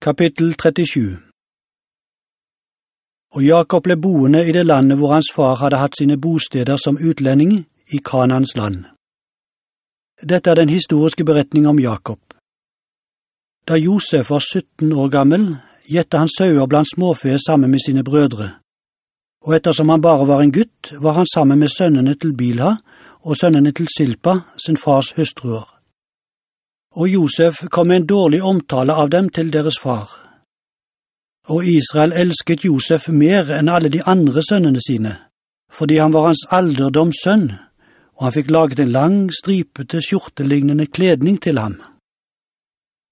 Kapittel 37 Og Jakob ble boende i det landet hvor hans far hadde hatt sine bosteder som utlending i Kanans land. Dette er den historiske beretning om Jakob. Da Josef var 17 år gammel, gjette han sauer blant småfe sammen med sine brødre, og ettersom han bare var en gutt, var han sammen med sønnene til Bilha og sønnene til Silpa, sin fars hustruer og Josef kom med en dårlig omtale av dem til deres far. Og Israel elsket Josef mer enn alle de andre sønnene sine, fordi han var hans alderdoms sønn, og han fikk laget en lang, stripete, skjortelignende kledning til ham.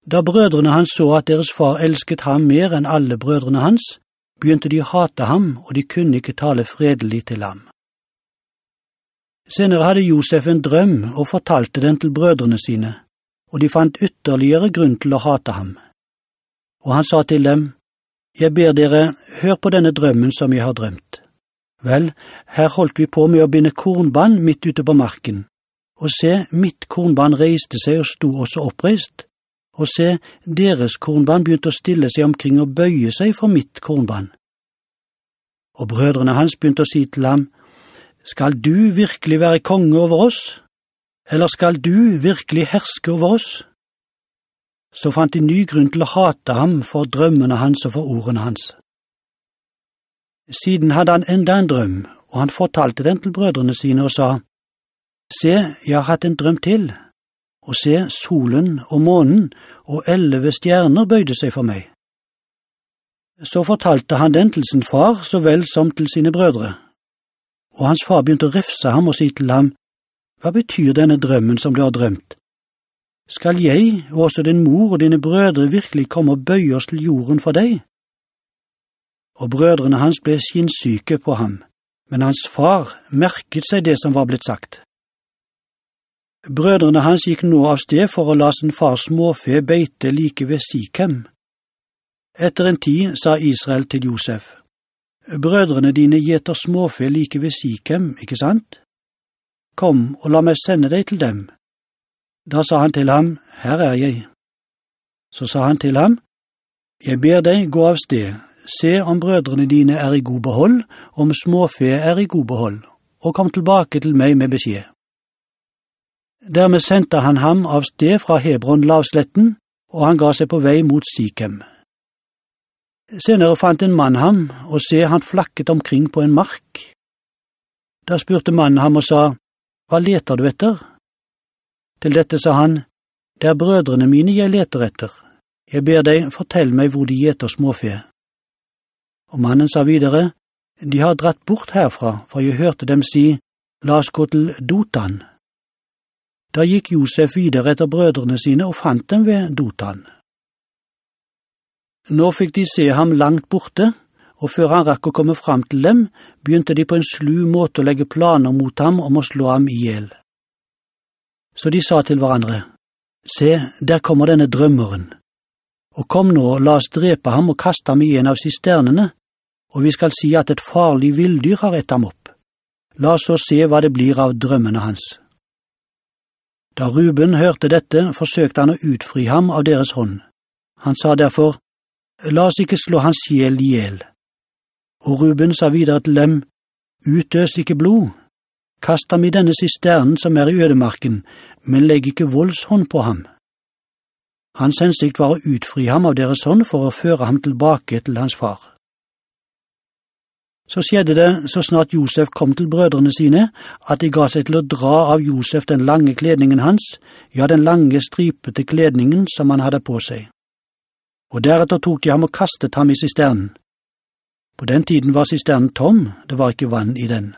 Da brødrene hans så at deres far elsket ham mer enn alle brødrene hans, begynte de å hate ham, og de kunne ikke tale fredelig til ham. Senere hadde Josef en drøm og fortalte den til brødrene sine og de fant ytterligere grunn til å hate ham. Og han sa til dem, Jeg ber dere, hør på denne drømmen som jeg har drømt. Vel, her holdt vi på med å binde kornband midt ute på marken, og se, mitt kornband reiste seg og sto også oppreist, og se, deres kornband begynte å stille seg omkring og bøye seg for mitt kornband. Og brødrene hans begynte å si til ham, Skal du virkelig være konge over oss? Eller skal du virkelig herske over oss? Så fant de ny grunn til å hate ham for drømmene hans og for ordene hans. Siden hadde han enda en drøm, og han fortalte den til brødrene sine og sa, Se, jeg har hatt en drøm til, og se, solen og månen og elleve stjerner bøyde seg for meg. Så fortalte han den til sin far så vel som til sine brødre, og hans far begynte å refse ham og si til ham, hva betyr denne drømmen som du har drømt? Skal jeg og også din mor og dine brødre virkelig komme og bøye oss til jorden for deg? Og brødrene hans ble skinnsyke på ham, men hans far merket seg det som var blitt sagt. Brødrene hans gikk nå av sted for å la sin fars småfe beite like ved Sikhem. Etter en tid sa Israel til Josef, Brødrene dine gjeter småfe like ved Sikhem, ikke sant? Kom og la meg sende deg til dem. Da sa han til ham, Her er jeg. Så sa han til ham, Jeg ber deg gå av sted, se om brødrene dine er i god behold, om småfe er i god behold, og kom tilbake til meg med beskjed. Dermed sendte han ham av sted fra Hebron lavsletten, og han ga seg på vei mot Sikhem. Senere fant en mann ham, og se han flakket omkring på en mark. Da spurte mannen ham og sa, hva leter du etter? Til dette sa han, Det er brødrene mine jeg leter etter. Jeg ber deg, fortell meg hvor de gjeter småfe. Og mannen sa videre, De har dratt bort herfra, for jeg hørte dem si, La oss gå til Dotan. Da gikk Josef videre etter brødrene sine og fant dem ved Dotan. Nå fikk de se ham langt borte, og før han rakk å komme fram til dem, begynte de på en slu måte å legge planer mot ham om å slå ham ihjel. Så de sa til hverandre, Se, der kommer denne drømmeren. Og kom nå, la oss drepe ham og kaste ham i en av sisternene, og vi skal si at et farlig villdyr har ett ham opp. La oss så se hva det blir av drømmene hans. Da Ruben hørte dette, forsøkte han å utfri ham av deres hånd. Han sa derfor, La oss ikke slå hans sjel ihjel. Og Ruben sa videre til dem, Utøs ikke blod. Kast ham i denne sisternen som er i ødemarken, men legg ikke voldshånd på ham. Hans hensikt var å utfri ham av deres hånd for å føre ham tilbake til hans far. Så skjedde det så snart Josef kom til brødrene sine, at de ga seg til å dra av Josef den lange kledningen hans, ja, den lange stripete kledningen som han hadde på seg. Og deretter tok de ham og kastet ham i sisternen. På den tiden var sisternen tom, det var ikke vann i den.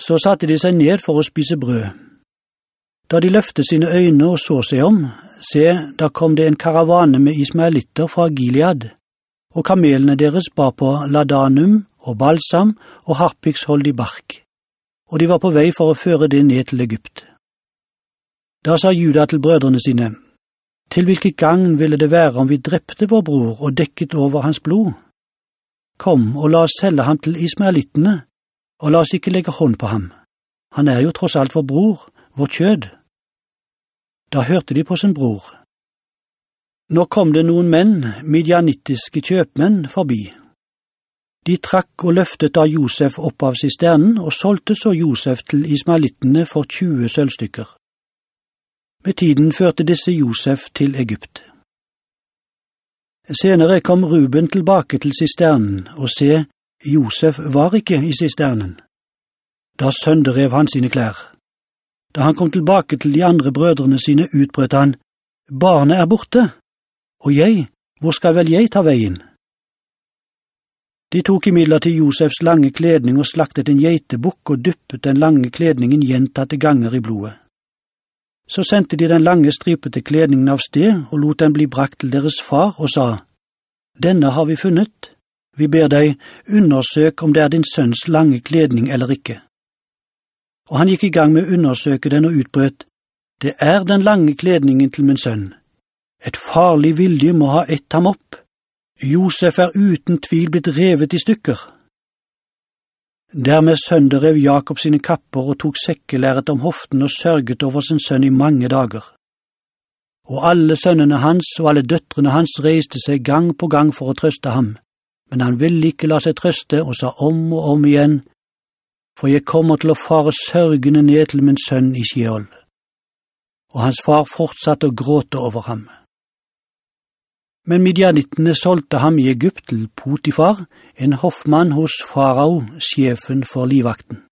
Så satte de seg ned for å spise brød. Da de løftet sine øyne og så seg om, se, da kom det en karavane med ismaelitter fra Gilead, og kamelene deres bar på ladanum og balsam og harpiksholdig bark, og de var på vei for å føre det ned til Egypt. Da sa Juda til brødrene sine, til hvilken gang ville det være om vi drepte vår bror og dekket over hans blod? Kom og la oss selge ham til ismaelittene, og la oss ikke legge hånd på ham. Han er jo tross alt vår bror, vårt kjød. Da hørte de på sin bror. Nå kom det noen menn, midjanittiske kjøpmenn, forbi. De trakk og løftet da Josef opp av sisternen og solgte så Josef til ismailittene for 20 sølvstykker. Med tiden førte disse Josef til Egypt. Senere kom Ruben tilbake til sisternen, og se, Josef var ikke i sisternen. Da sønderev han sine klær. Da han kom tilbake til de andre brødrene sine, utbrøt han, Barnet er borte, og jeg, hvor skal vel jeg ta veien? De tok imidlertid Josefs lange kledning og slaktet en geitebukk og dyppet den lange kledningen gjentatte ganger i blodet. Så sendte de den lange stripete kledningen av sted og lot den bli brakt til deres far og sa, Denne har vi funnet. Vi ber deg, undersøk om det er din sønns lange kledning eller ikke. Og han gikk i gang med å undersøke den og utbrøt, Det er den lange kledningen til min sønn. Et farlig vilje må ha ett ham opp. Josef er uten tvil blitt revet i stykker. Dermed sønderrev Jakob sine kapper og tok sekkelæret om hoften og sørget over sin sønn i mange dager. Og alle sønnene hans og alle døtrene hans reiste seg gang på gang for å trøste ham, men han ville ikke la seg trøste og sa om og om igjen, for jeg kommer til å fare sørgende ned til min sønn i Skjeol. Og hans far fortsatte å gråte over ham. Men midjanittene solgte ham i Egypt til Potifar, en hoffmann hos farao, sjefen for livvakten.